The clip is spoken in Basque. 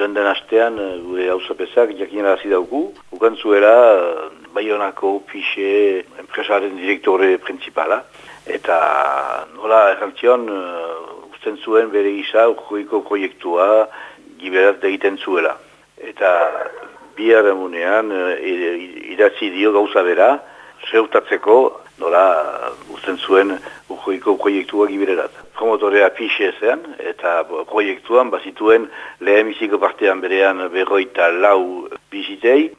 joan den astean gure hausapezak jakinen hasi dauku. Ukantzuela Bayonako pixe enpresaren direktore principala. Eta nola errantzion usten zuen bere gisa urkoiko proiektua giberat egiten zuela. Eta bihar emunean idatzi dio gauza bera, zeutatzeko nola usten zuen urkoiko proiektua gibererat. Promotorea pixe zean, eta proiektuan bazituen lehen partean berean berroita lau bizitei,